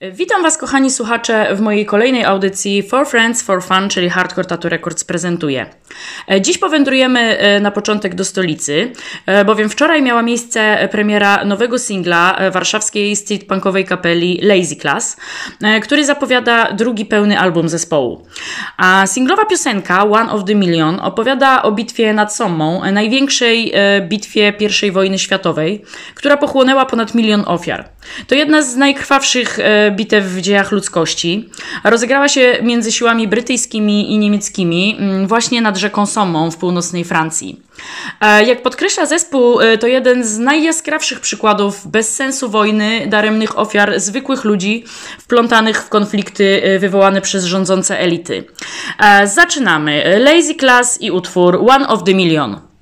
Witam Was, kochani słuchacze, w mojej kolejnej audycji For Friends, For Fun, czyli Hardcore Tattoo Records prezentuje. E, dziś powędrujemy e, na początek do stolicy, e, bowiem wczoraj miała miejsce premiera nowego singla warszawskiej street punkowej kapeli Lazy Class, który zapowiada drugi pełny album zespołu. A singlowa piosenka One of the Million opowiada o bitwie nad Sommą, największej bitwie I wojny światowej, która pochłonęła ponad milion ofiar. To jedna z najkrwawszych bitew w dziejach ludzkości. Rozegrała się między siłami brytyjskimi i niemieckimi mm, właśnie nad rzeką Sommą w północnej Francji. E, jak podkreśla zespół, e, to jeden z najjaskrawszych przykładów bezsensu wojny, daremnych ofiar zwykłych ludzi wplątanych w konflikty e, wywołane przez rządzące elity. Zaczynamy. Lazy Class i utwór One of the Million.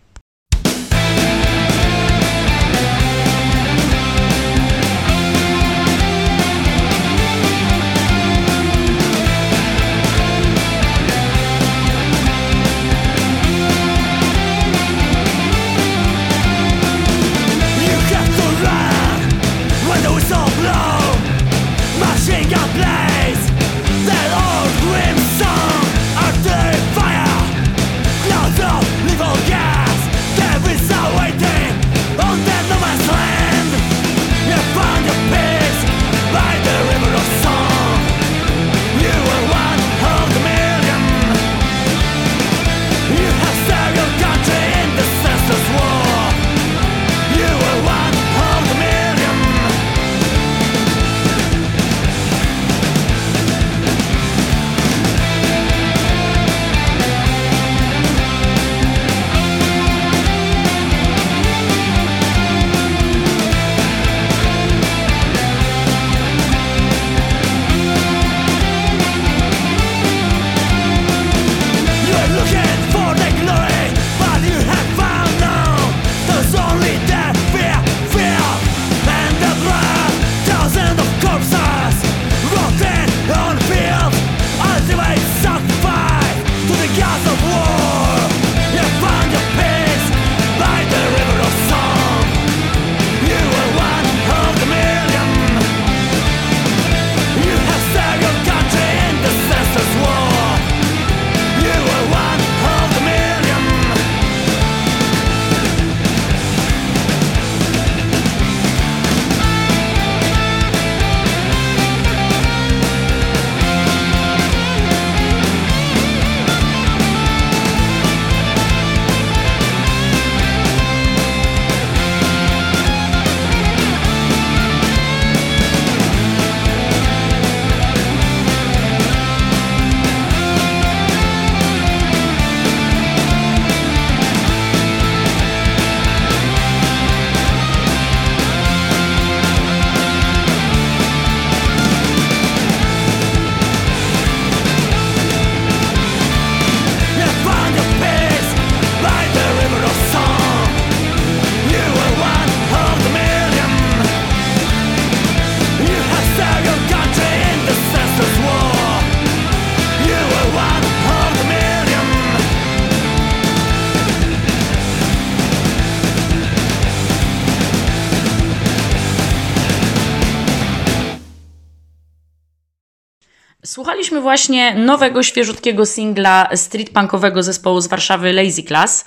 Właśnie nowego, świeżutkiego singla street punkowego zespołu z Warszawy Lazy Class,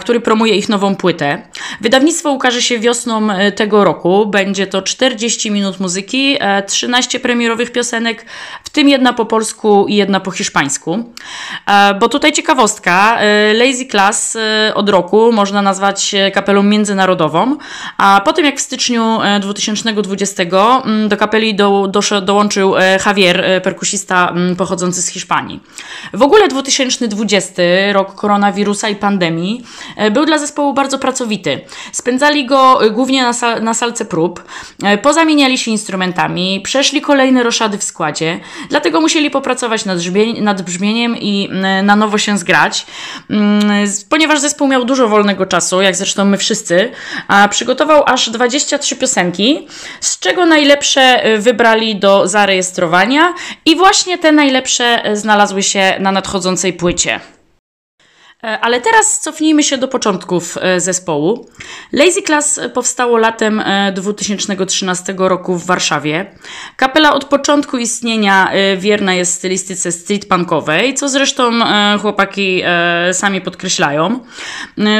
który promuje ich nową płytę. Wydawnictwo ukaże się wiosną e, tego roku. Będzie to 40 minut muzyki, 13 e, premierowych piosenek, w tym jedna po polsku i jedna po hiszpańsku. E, bo tutaj ciekawostka, Lazy Class od roku można nazwać kapelą międzynarodową, a po tym jak w styczniu 2020 mm, do kapeli do, do, dołączył Javier, perkusista Mm, pochodzący z Hiszpanii. W ogóle 2020 rok koronawirusa i pandemii e, był dla zespołu bardzo pracowity. Spędzali go e, głównie na, sal na salce prób, e, pozamieniali się instrumentami, przeszli kolejne roszady w składzie, dlatego musieli popracować nad, nad brzmieniem i na nowo się zgrać. Mm, ponieważ zespół miał dużo wolnego czasu, jak zresztą my wszyscy, a przygotował aż 23 piosenki, z czego najlepsze wybrali do zarejestrowania i właśnie te najlepsze e, znalazły się na nadchodzącej płycie. E, ale teraz cofnijmy się do początków e, zespołu. Lazy Class powstało latem 2013 e, roku w Warszawie. Kapela od początku istnienia wierna jest stylistyce street punkowej, co zresztą chłopaki sami podkreślają.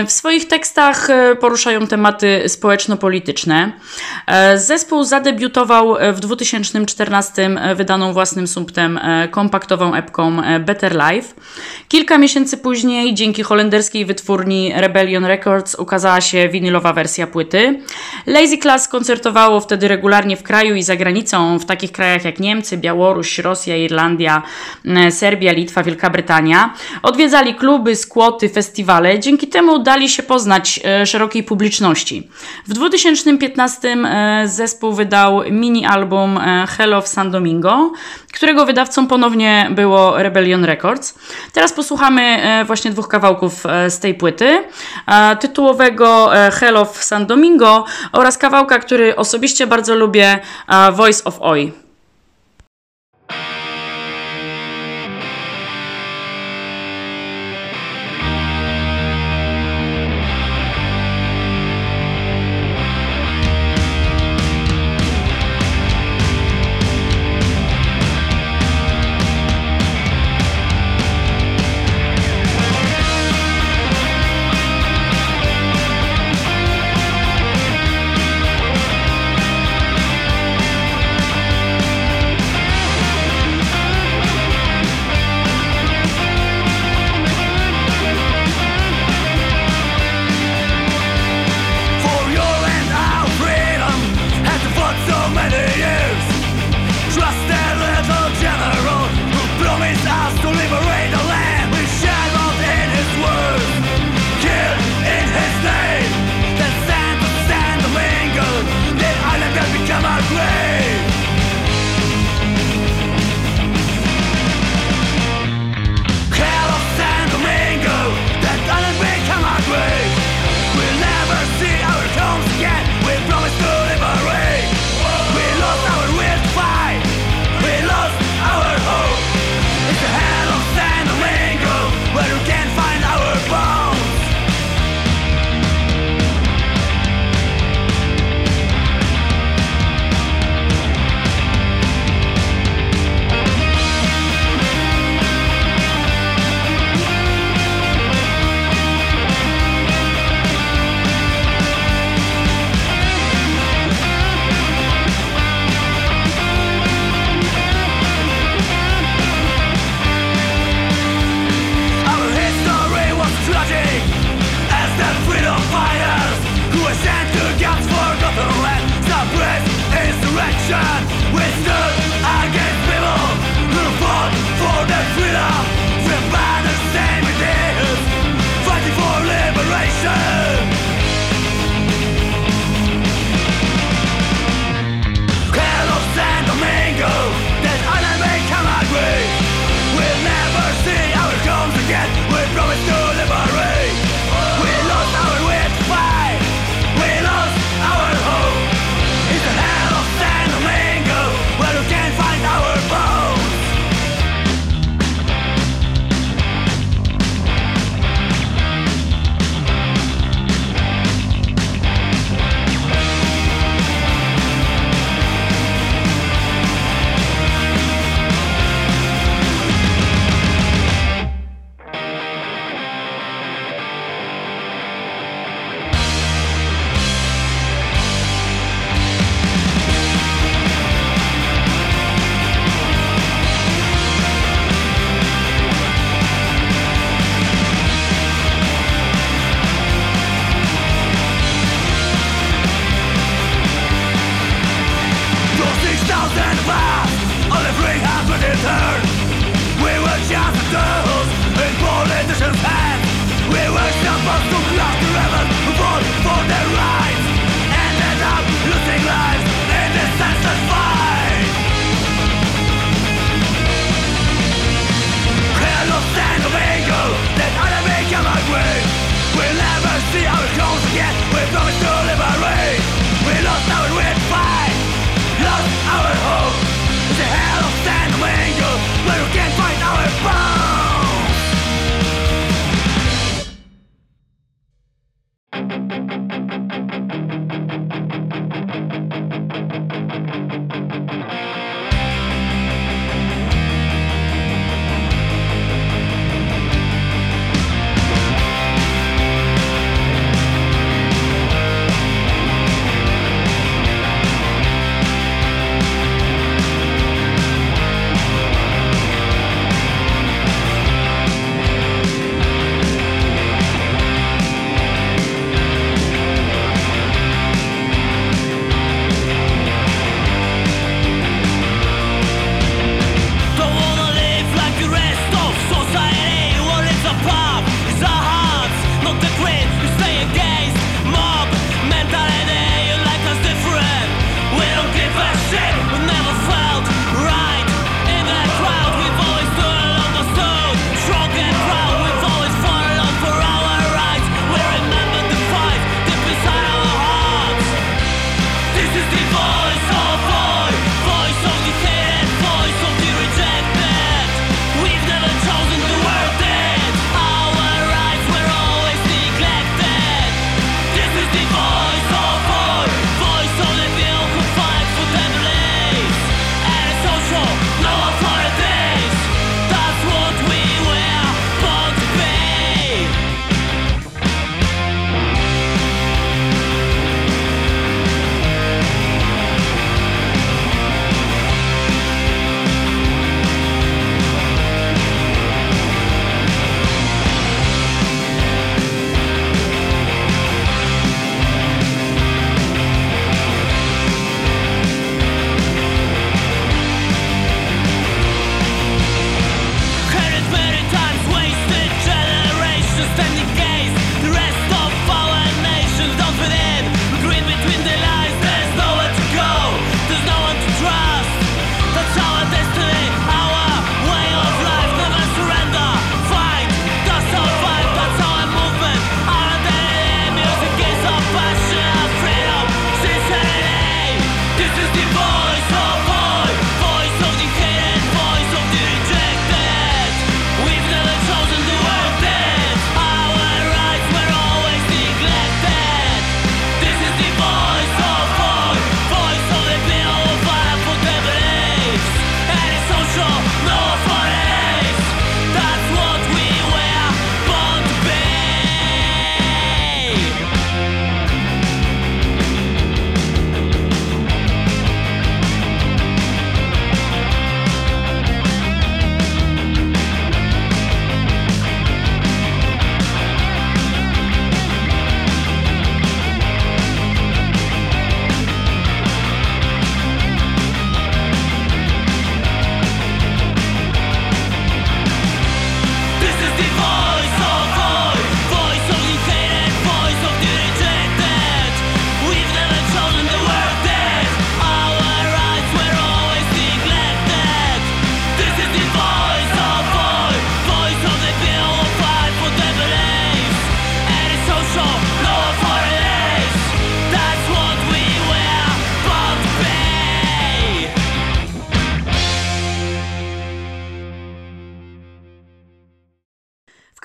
W swoich tekstach poruszają tematy społeczno-polityczne. Zespół zadebiutował w 2014 wydaną własnym sumptem kompaktową epką Better Life. Kilka miesięcy później, dzięki dzięki holenderskiej wytwórni Rebellion Records ukazała się winylowa wersja płyty. Lazy Class koncertowało wtedy regularnie w kraju i za granicą, w takich krajach jak Niemcy, Białoruś, Rosja, Irlandia, e, Serbia, Litwa, Wielka Brytania. Odwiedzali kluby, skłoty, festiwale. Dzięki temu dali się poznać e, szerokiej publiczności. W 2015 e, zespół wydał mini-album Hell of San Domingo, którego wydawcą ponownie było Rebellion Records. Teraz posłuchamy właśnie dwóch kawałków kawałków e, z tej płyty, e, tytułowego e, Hell of San Domingo oraz kawałka, który osobiście bardzo lubię, Voice of Oi.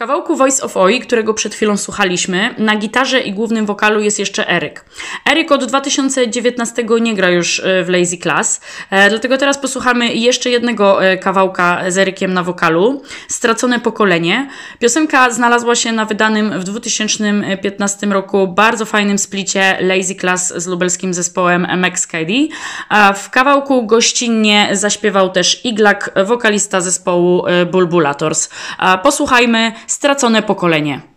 Kawałku Voice of Oi, którego przed chwilą słuchaliśmy, na gitarze i głównym wokalu jest jeszcze Eryk. Eryk od 2019 nie gra już e, w Lazy Class, e, dlatego teraz posłuchamy jeszcze jednego e, kawałka z Erykiem na wokalu, Stracone Pokolenie. Piosenka znalazła się na wydanym w 2015 roku bardzo fajnym splicie Lazy Class z lubelskim zespołem Max KD. W kawałku gościnnie zaśpiewał też Iglak, wokalista zespołu Bulbulators. Posłuchajmy stracone pokolenie.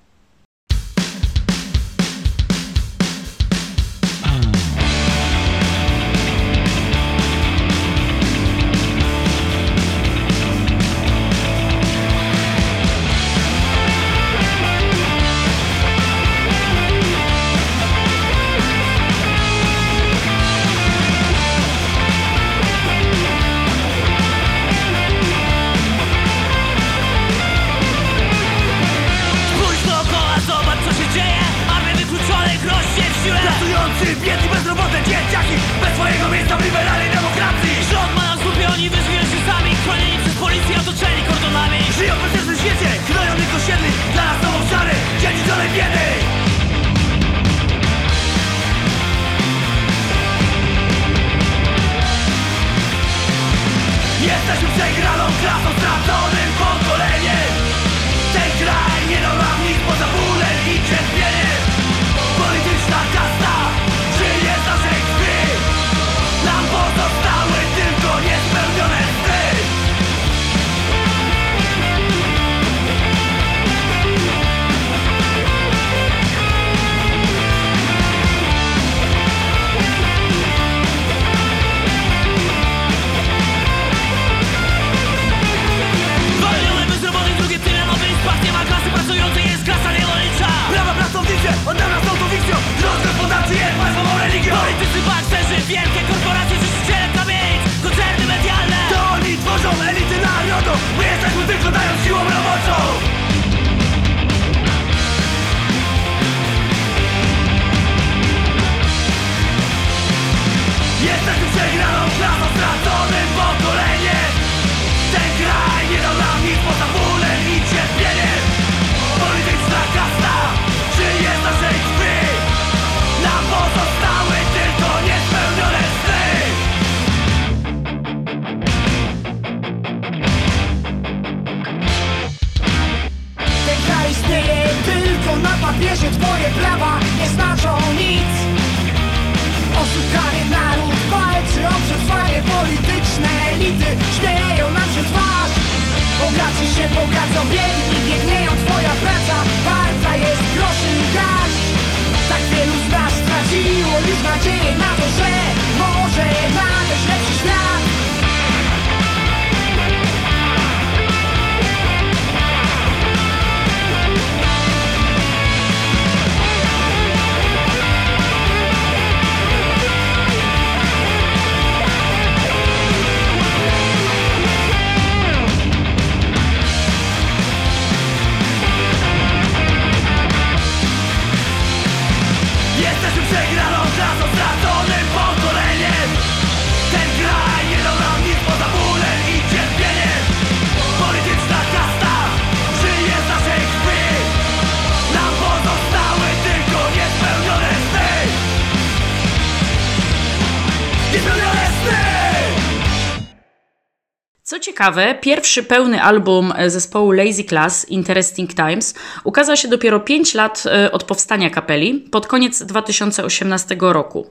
Ciekawe, pierwszy pełny album zespołu Lazy Class, Interesting Times, ukazał się dopiero 5 lat e, od powstania kapeli, pod koniec 2018 roku.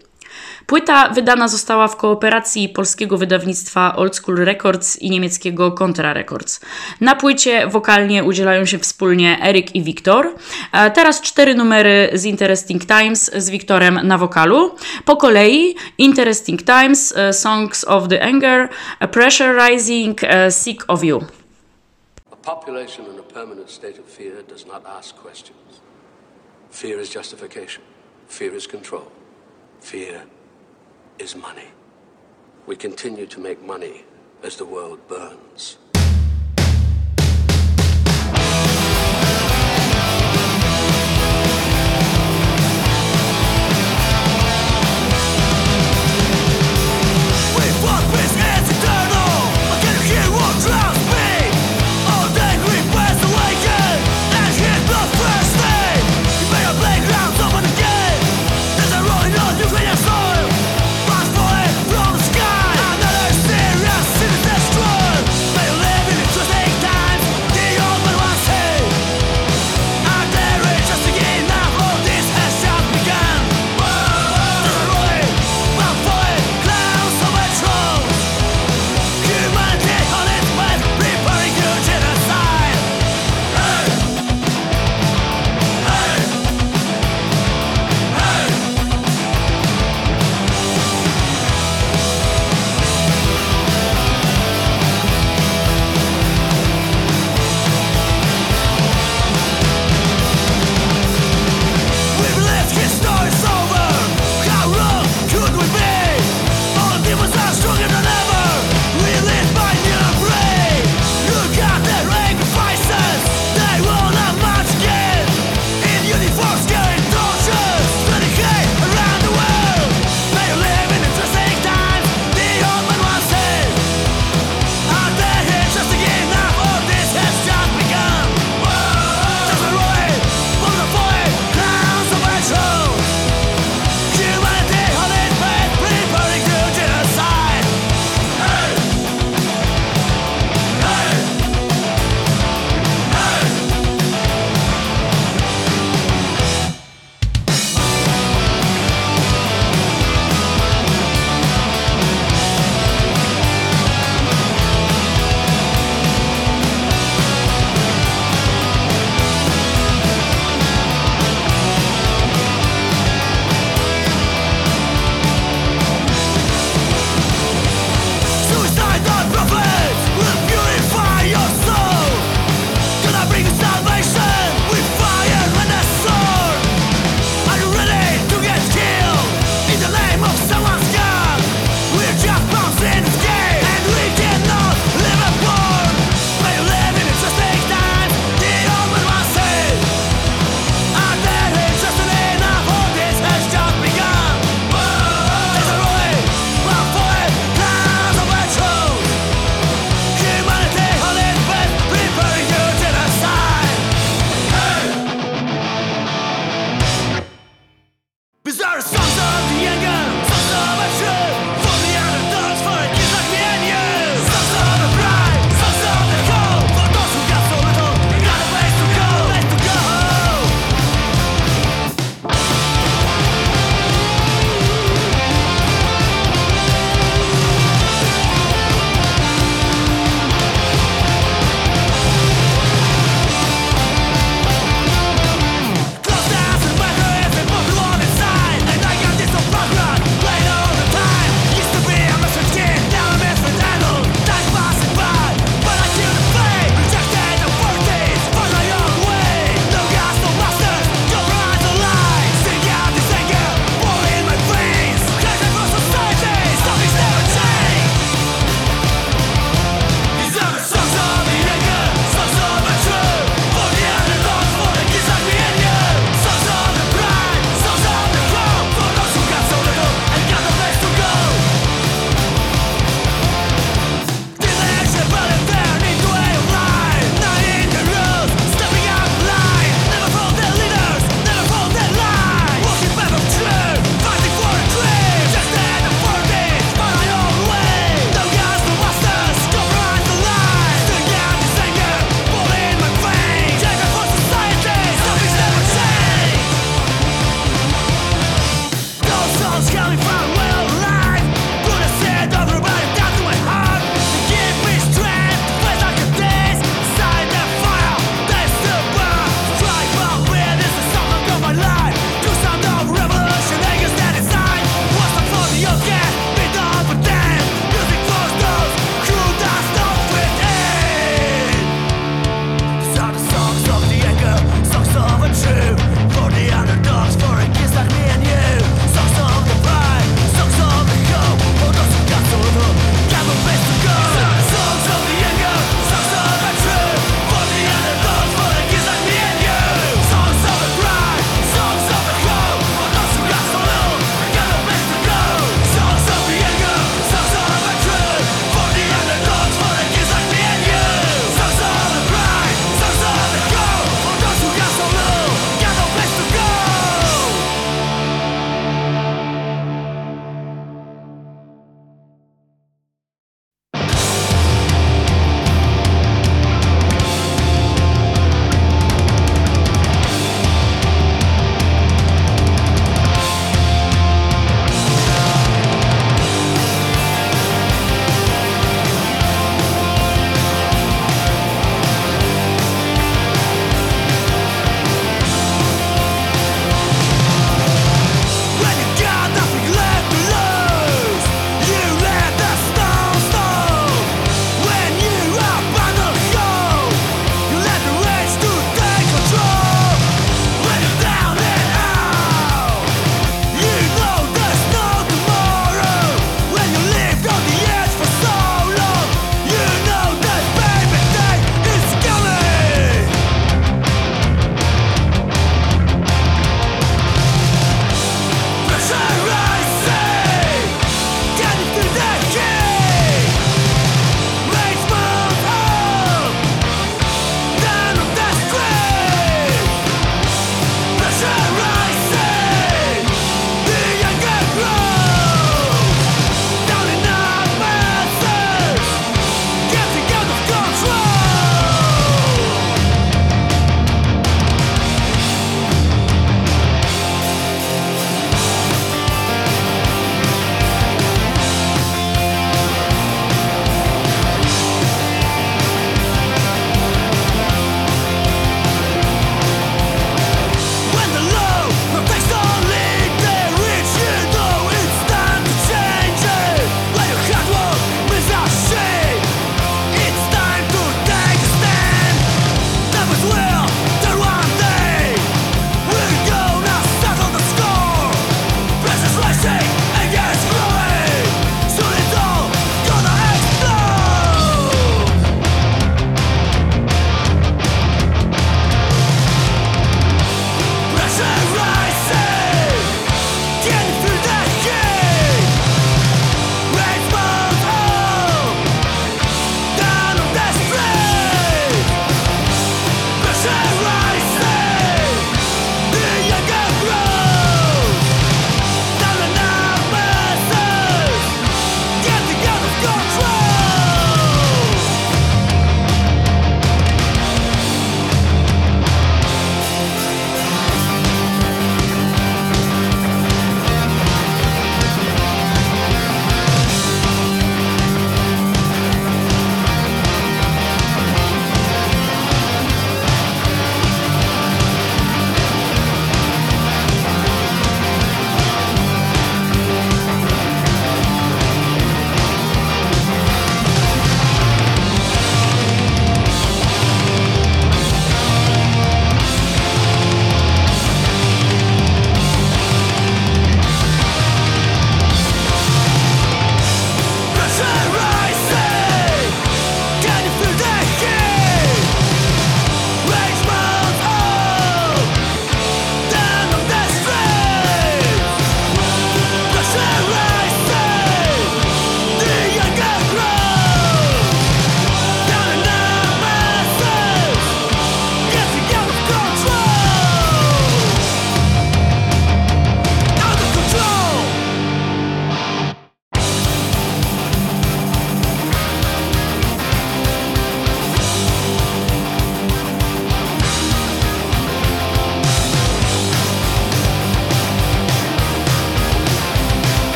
Płyta wydana została w kooperacji polskiego wydawnictwa Old School Records i niemieckiego Contra Records. Na płycie wokalnie udzielają się wspólnie Eryk i Wiktor. Teraz cztery numery z Interesting Times z Wiktorem na wokalu. Po kolei Interesting Times, e, Songs of the Anger, Pressure Rising, e, Sick of You. Population in a permanent state of fear does not ask questions. Fear is justification. Fear is control. Fear is money. We continue to make money as the world burns.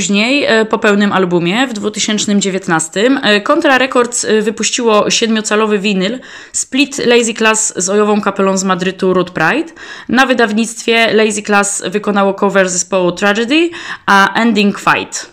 Później, e, po pełnym albumie, w 2019, Contra Records e, wypuściło siedmiocalowy winyl Split Lazy Class z ojową kapelą z Madrytu Root Pride. Na wydawnictwie Lazy Class wykonało cover zespołu Tragedy, a Ending Fight.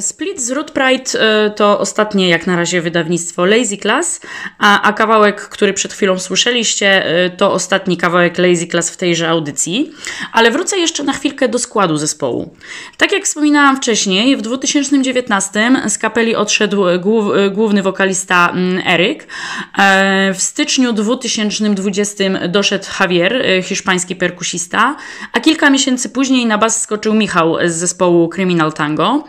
Split z Root Pride e, to ostatnie jak na razie wydawnictwo Lazy Class, a, a kawałek, który przed chwilą słyszeliście, e, to ostatni kawałek Lazy Class w tejże audycji. Ale wrócę jeszcze na chwilkę do składu zespołu. Tak jak wspominałam wcześniej, w 2019 z kapeli odszedł głów, główny wokalista mm, Eryk. E, w styczniu 2020 doszedł Javier, hiszpański perkusista, a kilka miesięcy później na bas skoczył Michał z zespołu Criminal Tango.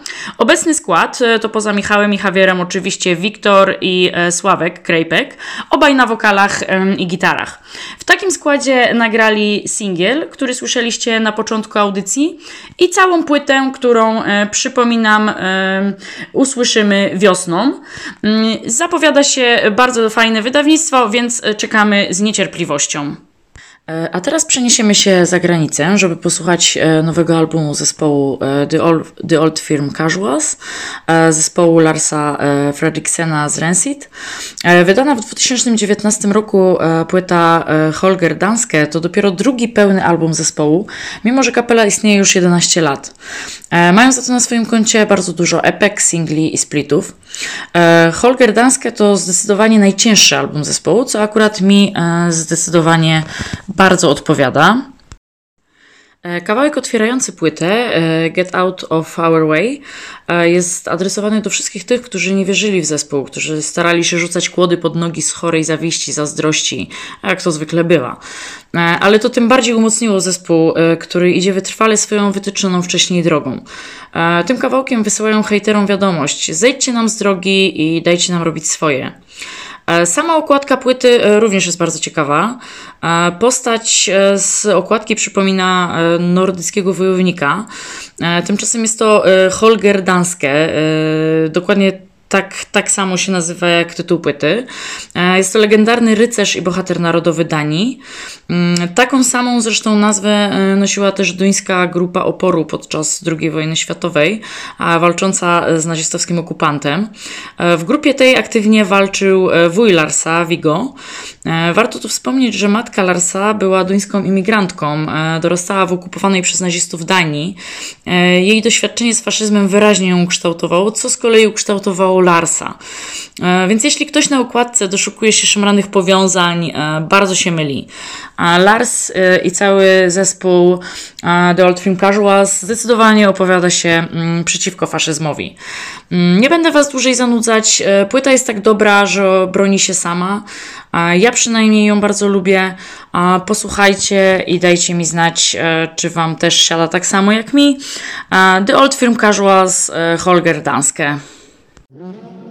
Obecny skład e, to poza Michałem i Javierem oczywiście Wiktor i e, Sławek Krejpek, obaj na wokalach i gitarach. W takim składzie nagrali singiel, który słyszeliście na początku audycji i całą płytę, którą e, przypominam usłyszymy wiosną. Mm, zapowiada się bardzo fajne wydawnictwo, więc czekamy z niecierpliwością. E, a teraz przeniesiemy się za granicę, żeby posłuchać e, nowego albumu zespołu e, The Old, The Old Firm Casuals, zespołu Larsa Fredriksena z Rancid. Wydana w 2019 roku płyta Holger Danske to dopiero drugi pełny album zespołu, mimo że kapela istnieje już 11 lat. Mają za to na swoim koncie bardzo dużo epek, singli i splitów. Holger Danske to zdecydowanie najcięższy album zespołu, co akurat mi zdecydowanie bardzo odpowiada. E, kawałek otwierający płytę, e, Get Out of Our Way, e, jest adresowany do wszystkich tych, którzy nie wierzyli w zespół, którzy starali się rzucać kłody pod nogi z chorej zawiści, zazdrości, jak to zwykle bywa. Ale to tym bardziej umocniło zespół, który idzie wytrwale swoją wytyczoną wcześniej drogą. Tym kawałkiem wysyłają hejterom wiadomość: zejdźcie nam z drogi i dajcie nam robić swoje. Sama okładka płyty również jest bardzo ciekawa. Postać z okładki przypomina nordyckiego wojownika. Tymczasem jest to Holger Danske, dokładnie tak, tak samo się nazywa jak tytuł płyty. E, jest to legendarny rycerz i bohater narodowy Danii. Mm, taką samą zresztą nazwę e, nosiła też duńska grupa oporu podczas II wojny światowej, walcząca z nazistowskim okupantem. E, w grupie tej aktywnie walczył wuj Larsa, Vigo. Warto tu wspomnieć, że matka Larsa była duńską imigrantką, dorastała w okupowanej przez nazistów Danii. Jej doświadczenie z faszyzmem wyraźnie ją ukształtowało, co z kolei ukształtowało Larsa. E, więc jeśli ktoś na układce doszukuje się szemranych powiązań, e, bardzo się myli. Lars e, i cały zespół The Old Film Casuals zdecydowanie opowiada się mm, przeciwko faszyzmowi. Mm, nie będę Was dłużej zanudzać. Płyta jest tak dobra, że broni się sama. Ja przynajmniej ją bardzo lubię. Posłuchajcie i dajcie mi znać, czy Wam też siada tak samo jak mi. The Old Film Casuals, Holger Danske. To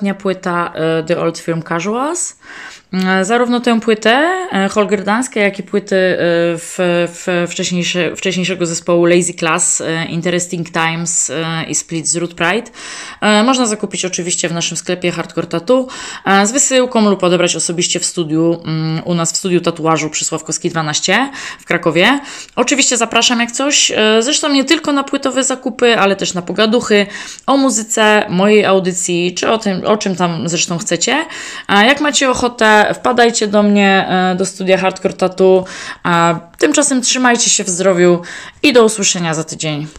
ostatnia płyta e, The Old Film Casuals. E, zarówno tę płytę e, Holger Danska, jak i płyty e, w, w wcześniejsze, wcześniejszego zespołu Lazy Class, Interesting Times i Split z Root Pride można zakupić oczywiście w naszym sklepie Hardcore Tattoo z wysyłką lub odebrać osobiście w studiu, mm, u nas w studiu tatuażu przy Sławkowskiej 12 w Krakowie. Oczywiście zapraszam jak coś, zresztą nie tylko na płytowe zakupy, ale też na pogaduchy o muzyce, mojej audycji, czy o tym, o czym tam zresztą chcecie. Jak macie ochotę wpadajcie do mnie e, do studia Hardcore Tattoo. A tymczasem trzymajcie się w zdrowiu i do usłyszenia za tydzień.